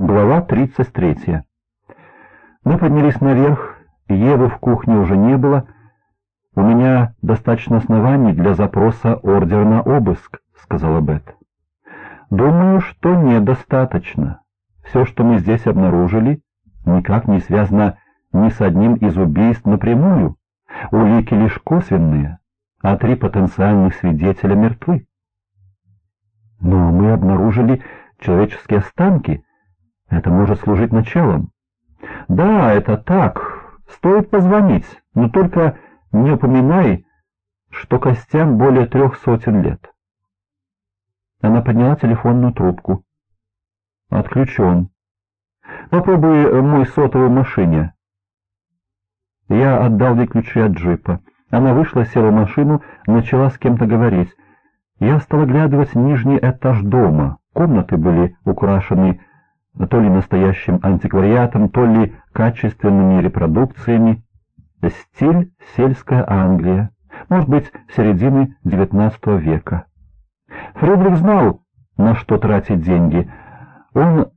Глава 33. Мы поднялись наверх, Евы в кухне уже не было. «У меня достаточно оснований для запроса ордер на обыск», — сказала Бет. «Думаю, что недостаточно. Все, что мы здесь обнаружили, никак не связано ни с одним из убийств напрямую. Улики лишь косвенные, а три потенциальных свидетеля мертвы. Но мы обнаружили человеческие останки, это может служить началом. Да, это так. Стоит позвонить, но только не упоминай, что костям более трех сотен лет. Она подняла телефонную трубку. Отключен. Попробуй мой сотовый в машине. Я отдал ей ключи от джипа. Она вышла, села в машину, начала с кем-то говорить. Я стал оглядывать нижний этаж дома. Комнаты были украшены то ли настоящим антиквариатом, то ли качественными репродукциями. Стиль сельская Англия, может быть, середины XIX века. Фредерик знал, на что тратить деньги. Он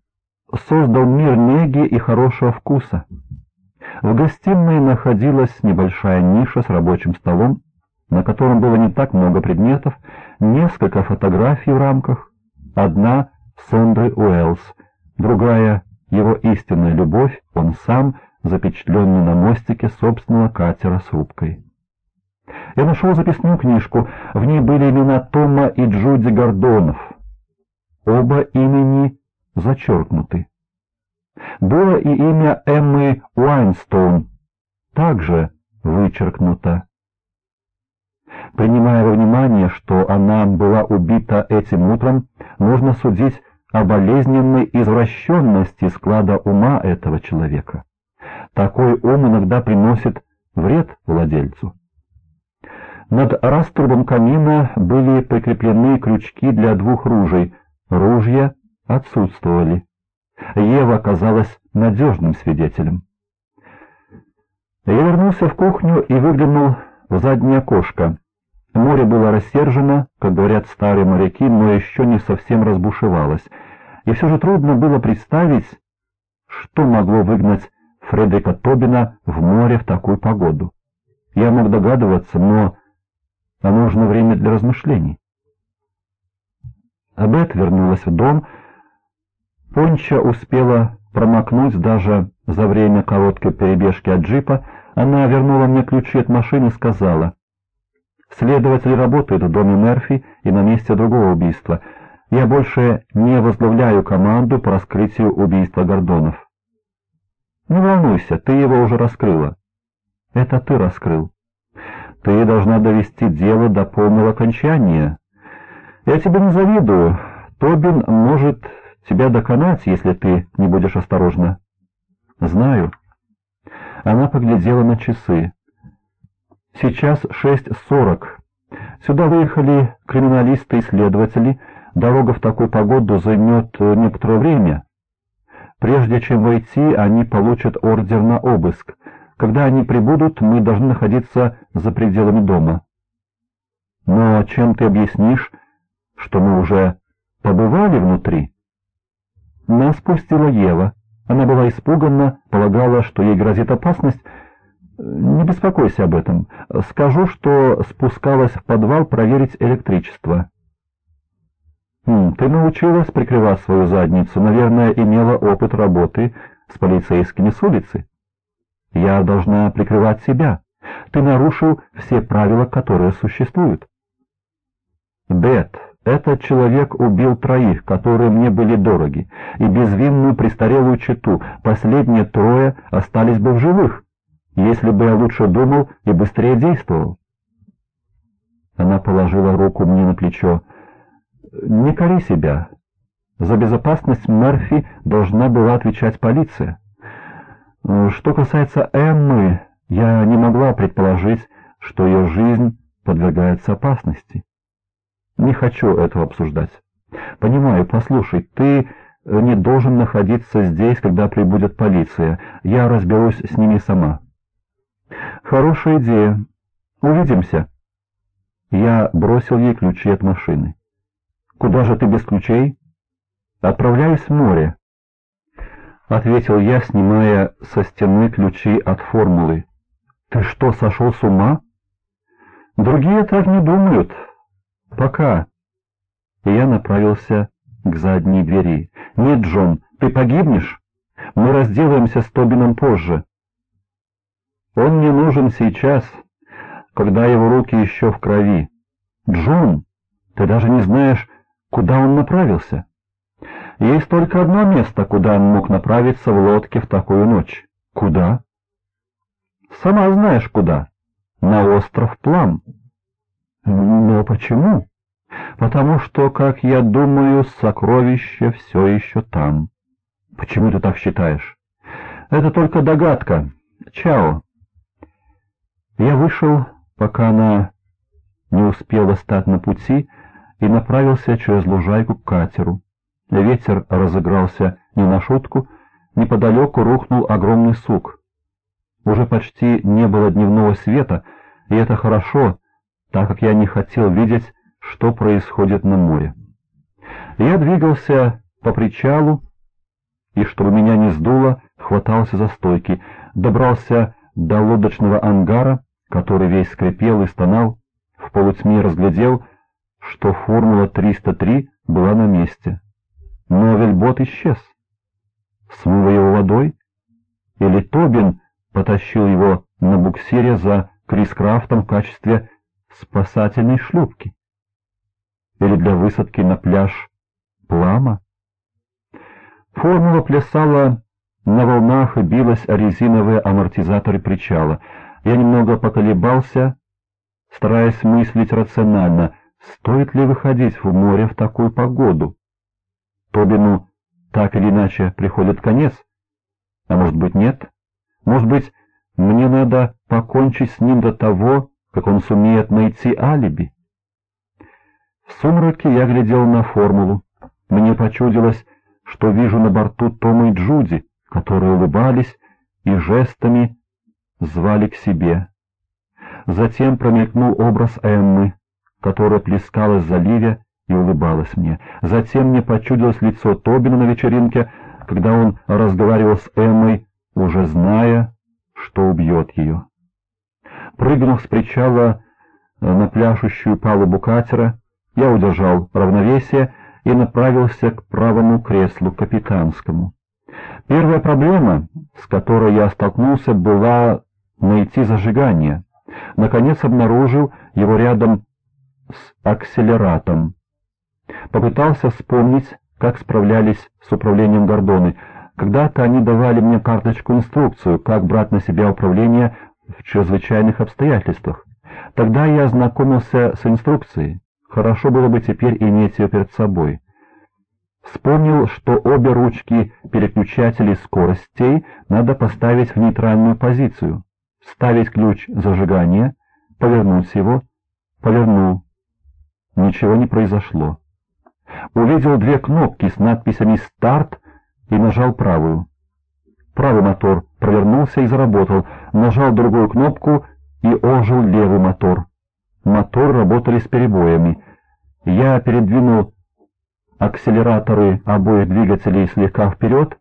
создал мир неги и хорошего вкуса. В гостиной находилась небольшая ниша с рабочим столом, на котором было не так много предметов, несколько фотографий в рамках, одна Сондры Уэллс, другая — его истинная любовь, он сам, запечатленный на мостике собственного катера с рубкой. Я нашел записную книжку, в ней были имена Тома и Джуди Гордонов. Оба имени зачеркнуты. Было и имя Эммы Уайнстоун, также вычеркнуто. Принимая во внимание, что она была убита этим утром, можно судить о болезненной извращенности склада ума этого человека. Такой ум иногда приносит вред владельцу. Над раструбом камина были прикреплены крючки для двух ружей, ружья отсутствовали. Ева оказалась надежным свидетелем. Я вернулся в кухню и выглянул в заднее окошко. Море было рассержено, как говорят старые моряки, но еще не совсем разбушевалось. И все же трудно было представить, что могло выгнать Фредерика Тобина в море в такую погоду. Я мог догадываться, но а нужно время для размышлений. Абет вернулась в дом. Понча успела промокнуть даже за время короткой перебежки от джипа. Она вернула мне ключи от машины и сказала, «Следователь работает в доме Мерфи и на месте другого убийства. Я больше не возглавляю команду по раскрытию убийства Гордонов». «Не волнуйся, ты его уже раскрыла». «Это ты раскрыл». «Ты должна довести дело до полного окончания». «Я тебе не завидую. Тобин может тебя доконать, если ты не будешь осторожна». «Знаю». Она поглядела на часы. «Сейчас шесть сорок. Сюда выехали криминалисты и следователи. Дорога в такую погоду займет э, некоторое время. Прежде чем войти, они получат ордер на обыск. Когда они прибудут, мы должны находиться за пределами дома. Но чем ты объяснишь, что мы уже побывали внутри? Нас пустила Ева. Она была испугана, полагала, что ей грозит опасность. Не беспокойся об этом. Скажу, что спускалась в подвал проверить электричество. Ты научилась прикрывать свою задницу, наверное, имела опыт работы с полицейскими с улицы. Я должна прикрывать себя. Ты нарушил все правила, которые существуют. Бет, этот человек убил троих, которые мне были дороги, и безвинную престарелую чету, последние трое остались бы в живых, если бы я лучше думал и быстрее действовал. Она положила руку мне на плечо. Не кори себя. За безопасность Мерфи должна была отвечать полиция. Что касается Эммы, я не могла предположить, что ее жизнь подвергается опасности. Не хочу этого обсуждать. Понимаю, послушай, ты не должен находиться здесь, когда прибудет полиция. Я разберусь с ними сама. Хорошая идея. Увидимся. Я бросил ей ключи от машины. Куда же ты без ключей? Отправляюсь в море. ответил я, снимая со стены ключи от формулы. «Ты что, сошел с ума?» «Другие так не думают. Пока». И я направился к задней двери. «Нет, Джон, ты погибнешь? Мы разделаемся с Тобином позже». «Он мне нужен сейчас, когда его руки еще в крови. Джон, ты даже не знаешь, куда он направился». Есть только одно место, куда он мог направиться в лодке в такую ночь. Куда? Сама знаешь куда. На остров Плам. Но почему? Потому что, как я думаю, сокровище все еще там. Почему ты так считаешь? Это только догадка. Чао. Я вышел, пока она не успела стать на пути, и направился через лужайку к катеру. Ветер разыгрался не на шутку, неподалеку рухнул огромный сук. Уже почти не было дневного света, и это хорошо, так как я не хотел видеть, что происходит на море. Я двигался по причалу, и, чтобы меня не сдуло, хватался за стойки, добрался до лодочного ангара, который весь скрипел и стонал, в полутьме разглядел, что формула 303 была на месте. Но вельбот исчез. Смыло его водой? Или Тобин потащил его на буксире за Крискрафтом в качестве спасательной шлюпки? Или для высадки на пляж Плама? Формула плясала на волнах и билась о резиновые амортизаторы причала. Я немного поколебался, стараясь мыслить рационально, стоит ли выходить в море в такую погоду. Тобину так или иначе приходит конец. А может быть нет? Может быть, мне надо покончить с ним до того, как он сумеет найти алиби? В сумраке я глядел на формулу. Мне почудилось, что вижу на борту Тома и Джуди, которые улыбались и жестами звали к себе. Затем промелькнул образ Эммы, которая плескалась в заливе и улыбалась мне. Затем мне почудилось лицо Тобина на вечеринке, когда он разговаривал с Эммой, уже зная, что убьет ее. Прыгнув с причала э, на пляшущую палубу катера, я удержал равновесие и направился к правому креслу капитанскому. Первая проблема, с которой я столкнулся, была найти зажигание. Наконец обнаружил его рядом акселератом. Попытался вспомнить, как справлялись с управлением Гордоны. Когда-то они давали мне карточку-инструкцию, как брать на себя управление в чрезвычайных обстоятельствах. Тогда я ознакомился с инструкцией. Хорошо было бы теперь иметь ее перед собой. Вспомнил, что обе ручки переключателей скоростей надо поставить в нейтральную позицию. Ставить ключ зажигания, повернуть его, повернул. Ничего не произошло увидел две кнопки с надписями «Старт» и нажал правую. Правый мотор провернулся и заработал, нажал другую кнопку и ожил левый мотор. Мотор работали с перебоями. Я передвинул акселераторы обоих двигателей слегка вперед,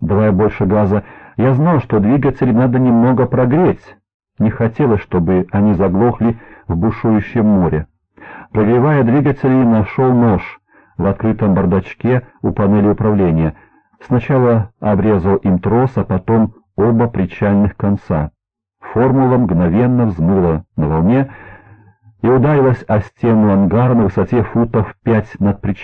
давая больше газа. Я знал, что двигатели надо немного прогреть. Не хотелось, чтобы они заглохли в бушующем море. Прогревая двигатели, нашел нож в открытом бардачке у панели управления. Сначала обрезал им трос, а потом оба причальных конца. Формула мгновенно взмыла на волне и ударилась о стену ангара на высоте футов пять над причалом.